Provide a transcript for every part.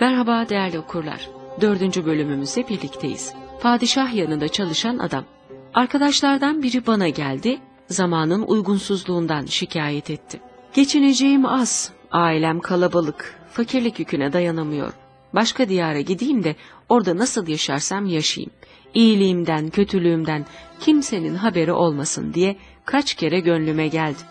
Merhaba değerli okurlar. Dördüncü bölümümüzde birlikteyiz. Padişah yanında çalışan adam. Arkadaşlardan biri bana geldi, zamanın uygunsuzluğundan şikayet etti. Geçineceğim az, ailem kalabalık, fakirlik yüküne dayanamıyor. Başka diyara gideyim de orada nasıl yaşarsam yaşayayım. İyiliğimden, kötülüğümden kimsenin haberi olmasın diye kaç kere gönlüme geldi.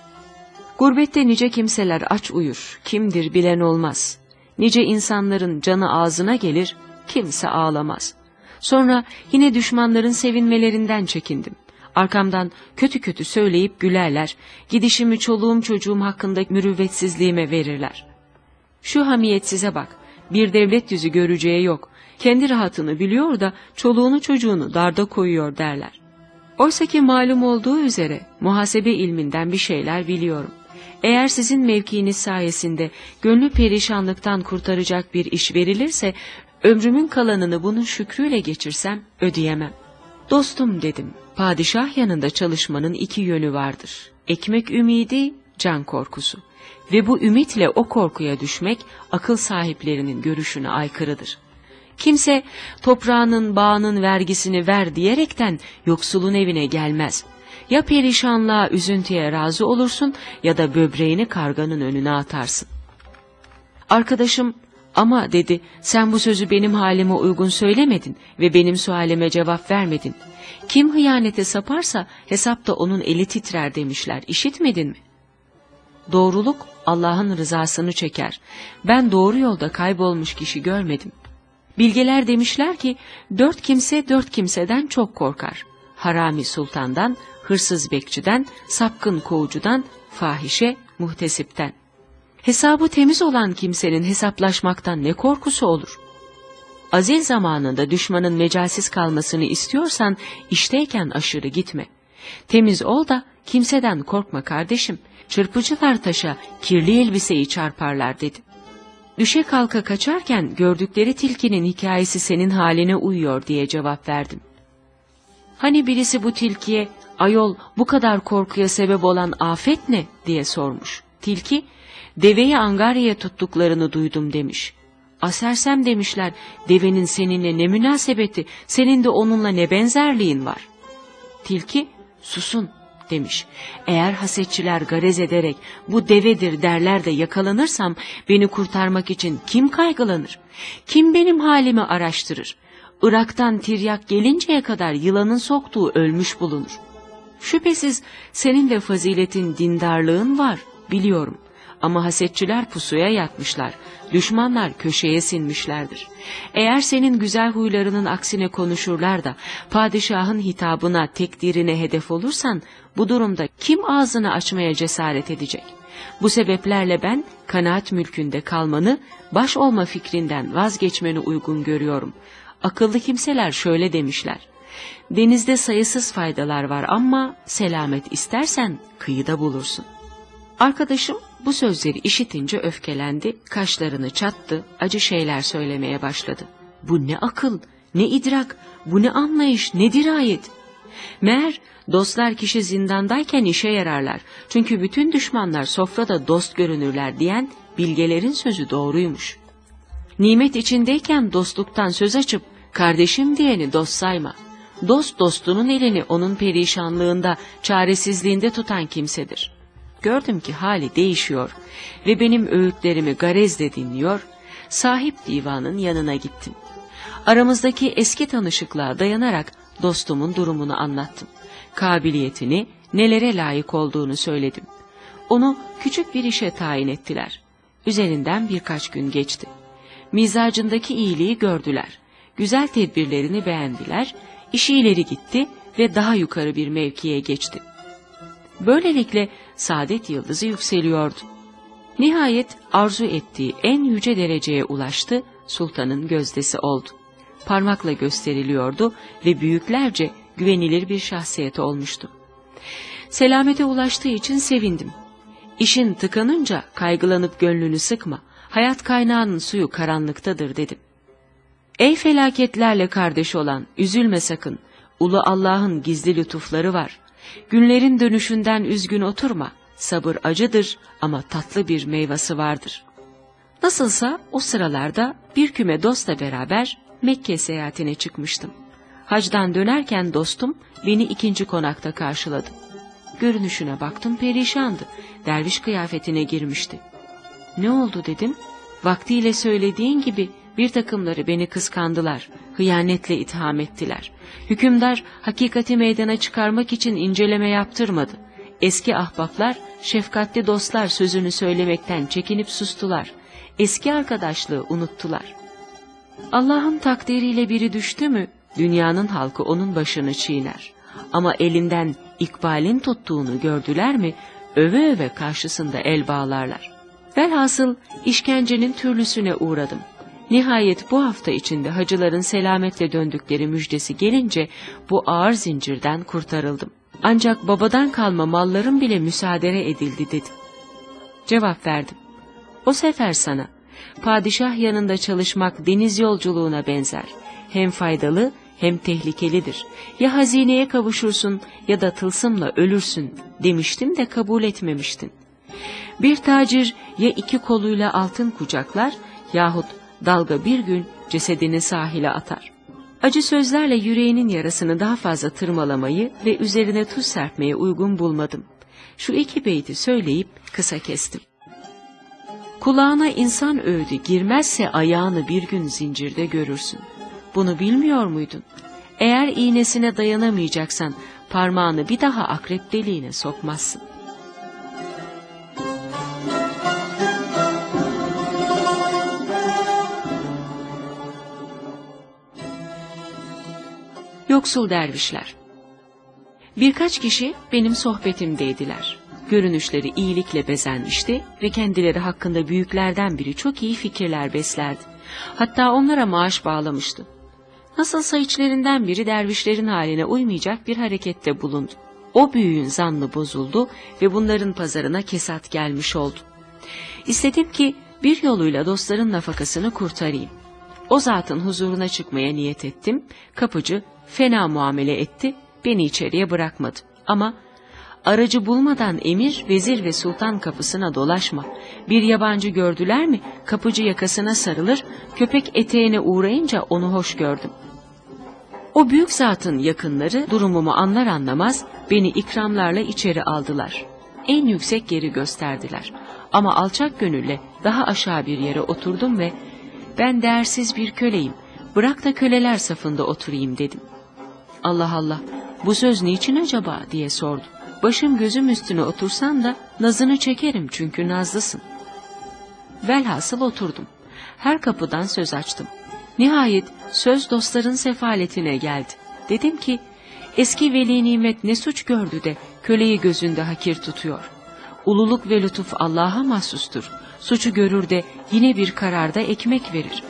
Gurbette nice kimseler aç uyur, kimdir bilen olmaz. Nice insanların canı ağzına gelir, kimse ağlamaz. Sonra yine düşmanların sevinmelerinden çekindim. Arkamdan kötü kötü söyleyip gülerler, gidişimi çoluğum çocuğum hakkında mürüvvetsizliğime verirler. Şu hamiyet size bak, bir devlet yüzü göreceği yok, kendi rahatını biliyor da çoluğunu çocuğunu darda koyuyor derler. Oysa ki malum olduğu üzere muhasebe ilminden bir şeyler biliyorum. Eğer sizin mevkiiniz sayesinde gönlü perişanlıktan kurtaracak bir iş verilirse, ömrümün kalanını bunun şükrüyle geçirsem ödeyemem. Dostum dedim, padişah yanında çalışmanın iki yönü vardır. Ekmek ümidi, can korkusu. Ve bu ümitle o korkuya düşmek akıl sahiplerinin görüşüne aykırıdır. Kimse toprağının bağının vergisini ver diyerekten yoksulun evine gelmez. Ya perişanlığa, üzüntüye razı olursun ya da böbreğini karganın önüne atarsın. Arkadaşım ama dedi sen bu sözü benim halime uygun söylemedin ve benim sualime cevap vermedin. Kim hıyanete saparsa hesapta onun eli titrer demişler işitmedin mi? Doğruluk Allah'ın rızasını çeker. Ben doğru yolda kaybolmuş kişi görmedim. Bilgeler demişler ki dört kimse dört kimseden çok korkar. Harami sultandan, hırsız bekçiden, sapkın kovucudan, fahişe, muhtesipten. Hesabı temiz olan kimsenin hesaplaşmaktan ne korkusu olur? Azil zamanında düşmanın mecalsiz kalmasını istiyorsan işteyken aşırı gitme. Temiz ol da kimseden korkma kardeşim. Çırpıcılar taşa kirli elbiseyi çarparlar dedi. Düşe kalka kaçarken gördükleri tilkinin hikayesi senin haline uyuyor diye cevap verdim. Hani birisi bu tilkiye ayol bu kadar korkuya sebep olan afet ne diye sormuş. Tilki deveyi angaryaya tuttuklarını duydum demiş. Asersem demişler devenin seninle ne münasebeti senin de onunla ne benzerliğin var. Tilki susun demiş. Eğer hasetçiler garez ederek bu devedir derler de yakalanırsam beni kurtarmak için kim kaygılanır? Kim benim halimi araştırır? Irak'tan tiryak gelinceye kadar yılanın soktuğu ölmüş bulunur. Şüphesiz senin de faziletin dindarlığın var biliyorum. Ama hasetçiler pusuya yatmışlar, düşmanlar köşeye sinmişlerdir. Eğer senin güzel huylarının aksine konuşurlar da padişahın hitabına, tekdirine hedef olursan bu durumda kim ağzını açmaya cesaret edecek? Bu sebeplerle ben kanaat mülkünde kalmanı, baş olma fikrinden vazgeçmeni uygun görüyorum. Akıllı kimseler şöyle demişler. Denizde sayısız faydalar var ama selamet istersen kıyıda bulursun. Arkadaşım bu sözleri işitince öfkelendi, kaşlarını çattı, acı şeyler söylemeye başladı. Bu ne akıl, ne idrak, bu ne anlayış, ne dirayet. Meğer dostlar kişi zindandayken işe yararlar. Çünkü bütün düşmanlar sofrada dost görünürler diyen bilgelerin sözü doğruymuş. Nimet içindeyken dostluktan söz açıp kardeşim diyeni dost sayma. Dost dostunun elini onun perişanlığında, çaresizliğinde tutan kimsedir. Gördüm ki hali değişiyor ve benim öğütlerimi garezle dinliyor, sahip divanın yanına gittim. Aramızdaki eski tanışıklığa dayanarak dostumun durumunu anlattım. Kabiliyetini, nelere layık olduğunu söyledim. Onu küçük bir işe tayin ettiler. Üzerinden birkaç gün geçti. Mizacındaki iyiliği gördüler. Güzel tedbirlerini beğendiler, işi ileri gitti ve daha yukarı bir mevkiye geçti. Böylelikle saadet yıldızı yükseliyordu. Nihayet arzu ettiği en yüce dereceye ulaştı, sultanın gözdesi oldu. Parmakla gösteriliyordu ve büyüklerce güvenilir bir şahsiyet olmuştu. Selamete ulaştığı için sevindim. İşin tıkanınca kaygılanıp gönlünü sıkma, hayat kaynağının suyu karanlıktadır dedim. Ey felaketlerle kardeş olan, üzülme sakın, ulu Allah'ın gizli lütufları var. Günlerin dönüşünden üzgün oturma, sabır acıdır ama tatlı bir meyvası vardır. Nasılsa o sıralarda bir küme dostla beraber Mekke seyahatine çıkmıştım. Hacdan dönerken dostum beni ikinci konakta karşıladı. Görünüşüne baktım perişandı. Derviş kıyafetine girmişti. Ne oldu dedim. Vaktiyle söylediğin gibi bir takımları beni kıskandılar, hıyanetle itham ettiler. Hükümdar hakikati meydana çıkarmak için inceleme yaptırmadı. Eski ahbaplar, şefkatli dostlar sözünü söylemekten çekinip sustular. Eski arkadaşlığı unuttular. Allah'ın takdiriyle biri düştü mü, dünyanın halkı onun başını çiğner. Ama elinden ikbalin tuttuğunu gördüler mi, öve öve karşısında el bağlarlar. Velhasıl işkencenin türlüsüne uğradım. Nihayet bu hafta içinde hacıların selametle döndükleri müjdesi gelince bu ağır zincirden kurtarıldım. Ancak babadan kalma mallarım bile müsaade edildi dedim. Cevap verdim. O sefer sana, padişah yanında çalışmak deniz yolculuğuna benzer. Hem faydalı hem tehlikelidir. Ya hazineye kavuşursun ya da tılsımla ölürsün demiştim de kabul etmemiştin. Bir tacir ya iki koluyla altın kucaklar yahut dalga bir gün cesedini sahile atar. Acı sözlerle yüreğinin yarasını daha fazla tırmalamayı ve üzerine tuz serpmeye uygun bulmadım. Şu iki beyti söyleyip kısa kestim. Kulağına insan öğüdü girmezse ayağını bir gün zincirde görürsün. Bunu bilmiyor muydun? Eğer iğnesine dayanamayacaksan parmağını bir daha akrep deliğine sokmazsın. Yoksul dervişler Birkaç kişi benim sohbetimdeydiler. Görünüşleri iyilikle bezenmişti ve kendileri hakkında büyüklerden biri çok iyi fikirler beslerdi. Hatta onlara maaş bağlamıştı. Nasılsa içlerinden biri dervişlerin haline uymayacak bir harekette bulundu. O büyüğün zannı bozuldu ve bunların pazarına kesat gelmiş oldu. İstedim ki bir yoluyla dostların nafakasını kurtarayım. O zatın huzuruna çıkmaya niyet ettim. Kapıcı fena muamele etti, beni içeriye bırakmadı. Ama aracı bulmadan emir, vezir ve sultan kapısına dolaşma. Bir yabancı gördüler mi kapıcı yakasına sarılır, köpek eteğine uğrayınca onu hoş gördüm. O büyük zatın yakınları durumumu anlar anlamaz beni ikramlarla içeri aldılar. En yüksek yeri gösterdiler. Ama alçak gönülle daha aşağı bir yere oturdum ve ben değersiz bir köleyim, bırak da köleler safında oturayım dedim. Allah Allah, bu söz niçin acaba diye sordu. Başım gözüm üstüne otursan da nazını çekerim çünkü nazlısın. Velhasıl oturdum. Her kapıdan söz açtım. Nihayet söz dostların sefaletine geldi. Dedim ki, eski veli nimet ne suç gördü de köleyi gözünde hakir tutuyor. Ululuk ve lütuf Allah'a mahsustur. Suçu görür de yine bir kararda ekmek verir.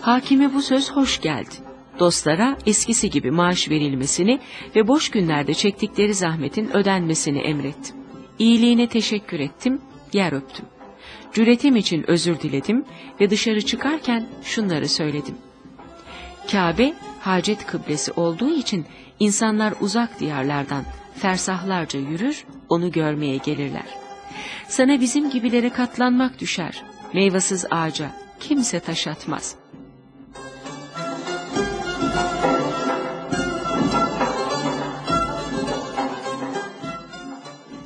Hakime bu söz hoş geldi. Dostlara eskisi gibi maaş verilmesini ve boş günlerde çektikleri zahmetin ödenmesini emrettim. İyiliğine teşekkür ettim, yer öptüm. Cüretim için özür diledim ve dışarı çıkarken şunları söyledim. Kabe hacet kıblesi olduğu için insanlar uzak diyarlardan fersahlarca yürür, onu görmeye gelirler. Sana bizim gibilere katlanmak düşer. Meyvasız ağaca kimse taş atmaz.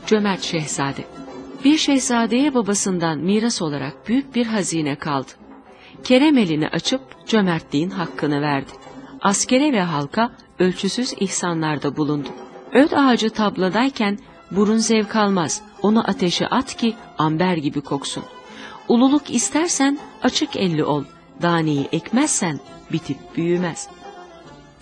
Cömert Şehzade Bir şehzadeye babasından miras olarak büyük bir hazine kaldı. Kerem elini açıp cömertliğin hakkını verdi. Askere ve halka ölçüsüz ihsanlarda bulundu. Öd ağacı tabladayken burun zevk almaz, onu ateşe at ki amber gibi koksun. Ululuk istersen açık elli ol, daneyi ekmezsen bitip büyümez.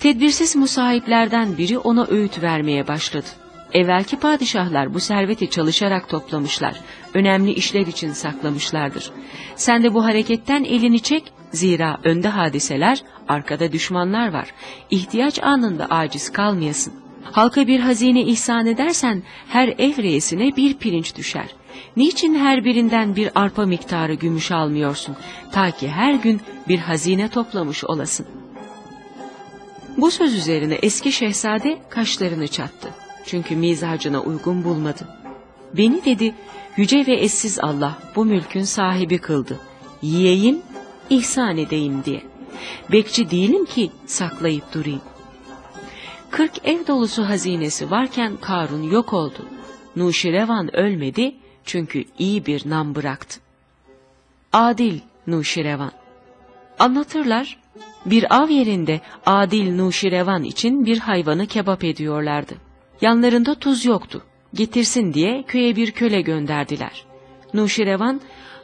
Tedbirsiz musahiplerden biri ona öğüt vermeye başladı. Evvelki padişahlar bu serveti çalışarak toplamışlar, önemli işler için saklamışlardır. Sen de bu hareketten elini çek, zira önde hadiseler, arkada düşmanlar var. İhtiyaç anında aciz kalmayasın. Halka bir hazine ihsan edersen her ev reisine bir pirinç düşer. Niçin her birinden bir arpa miktarı gümüş almıyorsun? Ta ki her gün bir hazine toplamış olasın. Bu söz üzerine eski şehzade kaşlarını çattı. Çünkü mizacına uygun bulmadı. Beni dedi, yüce ve eşsiz Allah bu mülkün sahibi kıldı. yiyeyim, ihsan edeyim diye. Bekçi değilim ki saklayıp durayım. Kırk ev dolusu hazinesi varken Karun yok oldu. Nuşirevan ölmedi çünkü iyi bir nam bıraktı. Adil Nuşirevan Anlatırlar, bir av yerinde Adil Nuşirevan için bir hayvanı kebap ediyorlardı. Yanlarında tuz yoktu. Getirsin diye köye bir köle gönderdiler. Nuşirevan,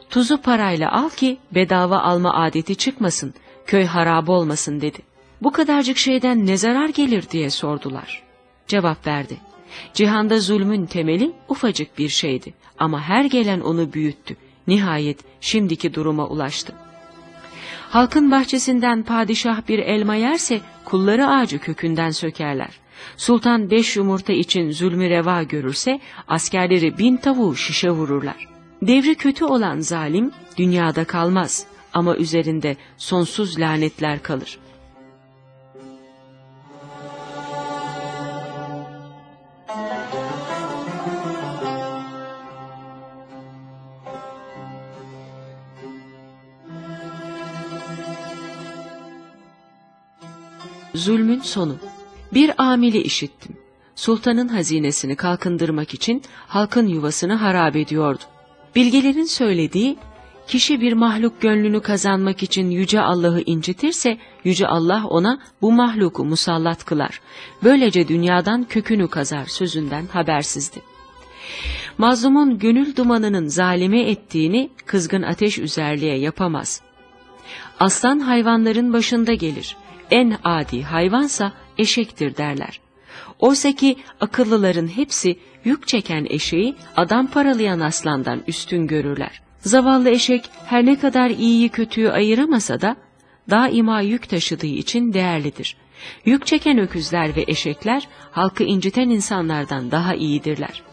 tuzu parayla al ki bedava alma adeti çıkmasın, köy harap olmasın dedi. Bu kadarcık şeyden ne zarar gelir diye sordular. Cevap verdi. Cihanda zulmün temeli ufacık bir şeydi ama her gelen onu büyüttü. Nihayet şimdiki duruma ulaştı. Halkın bahçesinden padişah bir elma yerse kulları ağacı kökünden sökerler. Sultan beş yumurta için zulmü reva görürse askerleri bin tavuğu şişe vururlar. Devri kötü olan zalim dünyada kalmaz ama üzerinde sonsuz lanetler kalır. Zulmün sonu Bir amili işittim. Sultanın hazinesini kalkındırmak için halkın yuvasını harap ediyordu. Bilgelerin söylediği, kişi bir mahluk gönlünü kazanmak için Yüce Allah'ı incitirse, Yüce Allah ona bu mahluku musallat kılar. Böylece dünyadan kökünü kazar sözünden habersizdi. Mazlumun gönül dumanının zalime ettiğini kızgın ateş üzerliğe yapamaz. Aslan hayvanların başında gelir en adi hayvansa eşektir derler. Oysa ki akıllıların hepsi yük çeken eşeği adam paralayan aslandan üstün görürler. Zavallı eşek her ne kadar iyiyi kötüyü ayıramasa da daima yük taşıdığı için değerlidir. Yük çeken öküzler ve eşekler halkı inciten insanlardan daha iyidirler.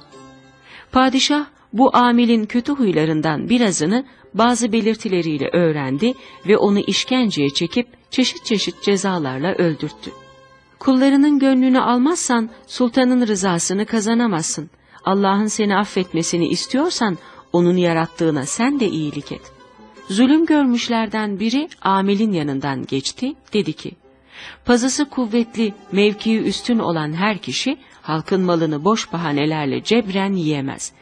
Padişah bu amilin kötü huylarından birazını bazı belirtileriyle öğrendi ve onu işkenceye çekip çeşit çeşit cezalarla öldürttü. Kullarının gönlünü almazsan sultanın rızasını kazanamazsın. Allah'ın seni affetmesini istiyorsan onun yarattığına sen de iyilik et. Zulüm görmüşlerden biri Amil'in yanından geçti, dedi ki, Pazısı kuvvetli, mevkii üstün olan her kişi halkın malını boş bahanelerle cebren yiyemez.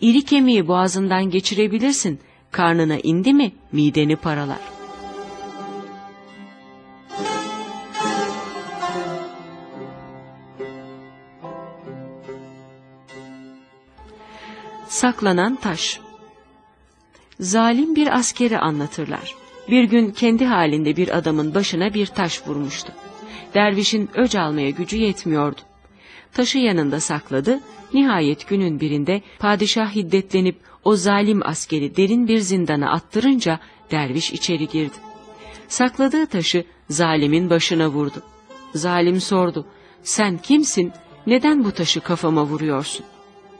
İri kemiği boğazından geçirebilirsin, karnına indi mi mideni paralar. Saklanan taş Zalim bir askeri anlatırlar. Bir gün kendi halinde bir adamın başına bir taş vurmuştu. Dervişin öc almaya gücü yetmiyordu. Taşı yanında sakladı, nihayet günün birinde padişah hiddetlenip o zalim askeri derin bir zindana attırınca derviş içeri girdi. Sakladığı taşı zalimin başına vurdu. Zalim sordu, sen kimsin, neden bu taşı kafama vuruyorsun?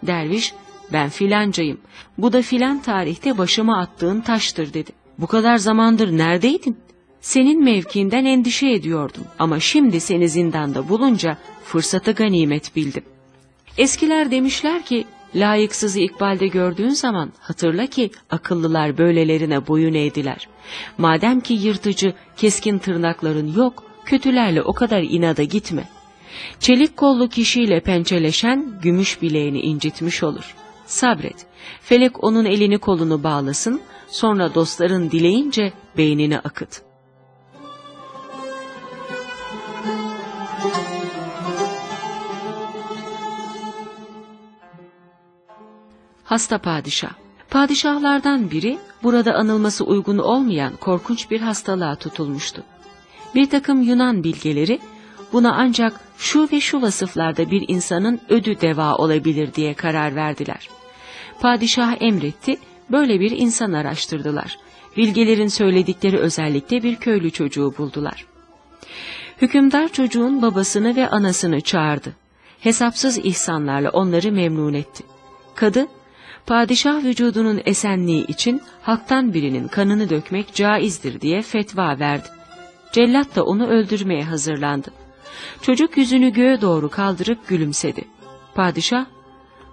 Derviş, ben filancayım, bu da filan tarihte başıma attığın taştır dedi. Bu kadar zamandır neredeydin? Senin mevkiinden endişe ediyordum ama şimdi seni zindanda bulunca fırsatı ganimet bildim. Eskiler demişler ki, layıksızı ikbalde gördüğün zaman hatırla ki akıllılar böylelerine boyun eğdiler. Madem ki yırtıcı, keskin tırnakların yok, kötülerle o kadar inada gitme. Çelik kollu kişiyle pençeleşen gümüş bileğini incitmiş olur. Sabret, felek onun elini kolunu bağlasın, sonra dostların dileyince beynini akıt. Hasta padişah. Padişahlardan biri burada anılması uygun olmayan korkunç bir hastalığa tutulmuştu. Bir takım Yunan bilgeleri buna ancak şu ve şu vasıflarda bir insanın ödü deva olabilir diye karar verdiler. Padişah emretti, böyle bir insan araştırdılar. Bilgelerin söyledikleri özellikle bir köylü çocuğu buldular. Hükümdar çocuğun babasını ve anasını çağırdı. Hesapsız ihsanlarla onları memnun etti. Kadı padişah vücudunun esenliği için halktan birinin kanını dökmek caizdir diye fetva verdi. Cellat da onu öldürmeye hazırlandı. Çocuk yüzünü göğe doğru kaldırıp gülümsedi. Padişah,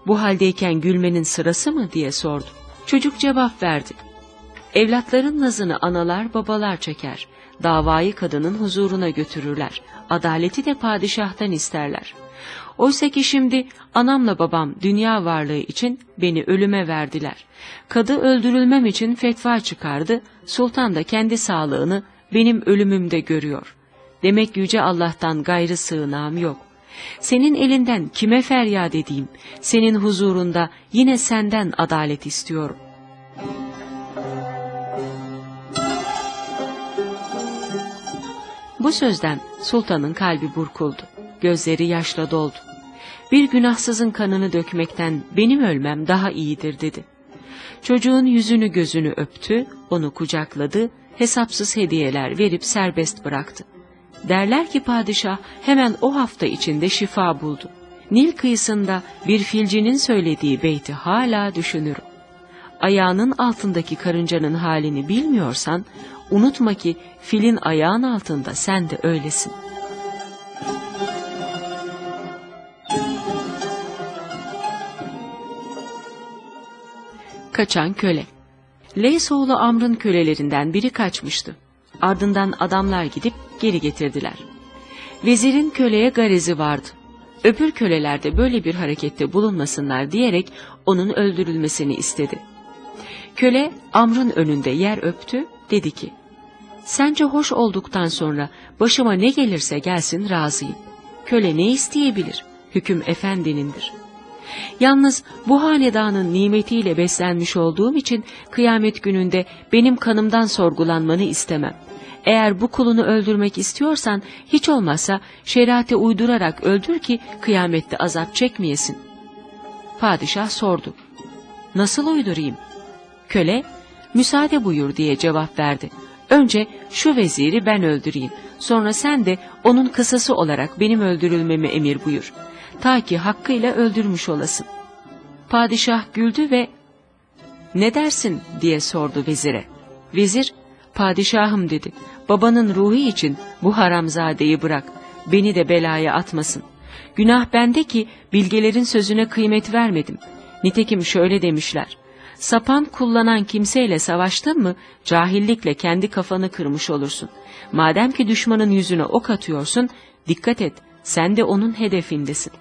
bu haldeyken gülmenin sırası mı diye sordu. Çocuk cevap verdi. Evlatların nazını analar babalar çeker. Davayı kadının huzuruna götürürler. Adaleti de padişahtan isterler. Oysa ki şimdi anamla babam dünya varlığı için beni ölüme verdiler. Kadı öldürülmem için fetva çıkardı, sultan da kendi sağlığını benim ölümümde görüyor. Demek yüce Allah'tan gayrı sığınağım yok. Senin elinden kime feryat edeyim? Senin huzurunda yine senden adalet istiyorum. Bu sözden sultanın kalbi burkuldu. Gözleri yaşla doldu. Bir günahsızın kanını dökmekten benim ölmem daha iyidir dedi. Çocuğun yüzünü gözünü öptü, onu kucakladı, hesapsız hediyeler verip serbest bıraktı. Derler ki padişah hemen o hafta içinde şifa buldu. Nil kıyısında bir filcinin söylediği beyti hala düşünürüm. Ayağının altındaki karıncanın halini bilmiyorsan, unutma ki filin ayağın altında sen de öylesin. Kaçan köle Leysoğlu Amr'ın kölelerinden biri kaçmıştı. Ardından adamlar gidip geri getirdiler. Vezirin köleye garezi vardı. Öbür köleler de böyle bir harekette bulunmasınlar diyerek onun öldürülmesini istedi. Köle Amr'ın önünde yer öptü, dedi ki, Sence hoş olduktan sonra başıma ne gelirse gelsin razıyım. Köle ne isteyebilir? Hüküm efendinindir. Yalnız bu hanedanın nimetiyle beslenmiş olduğum için kıyamet gününde benim kanımdan sorgulanmanı istemem. Eğer bu kulunu öldürmek istiyorsan hiç olmazsa şeriate uydurarak öldür ki kıyamette azap çekmeyesin. Padişah sordu. Nasıl uydurayım? Köle, müsaade buyur diye cevap verdi. Önce şu veziri ben öldüreyim. Sonra sen de onun kısası olarak benim öldürülmemi emir buyur. Ta ki hakkıyla öldürmüş olasın. Padişah güldü ve ne dersin diye sordu vezire. Vezir padişahım dedi. Babanın ruhu için bu haramzadeyi bırak. Beni de belaya atmasın. Günah bende ki bilgelerin sözüne kıymet vermedim. Nitekim şöyle demişler. Sapan kullanan kimseyle savaştın mı cahillikle kendi kafanı kırmış olursun. Madem ki düşmanın yüzüne ok atıyorsun dikkat et sen de onun hedefindesin.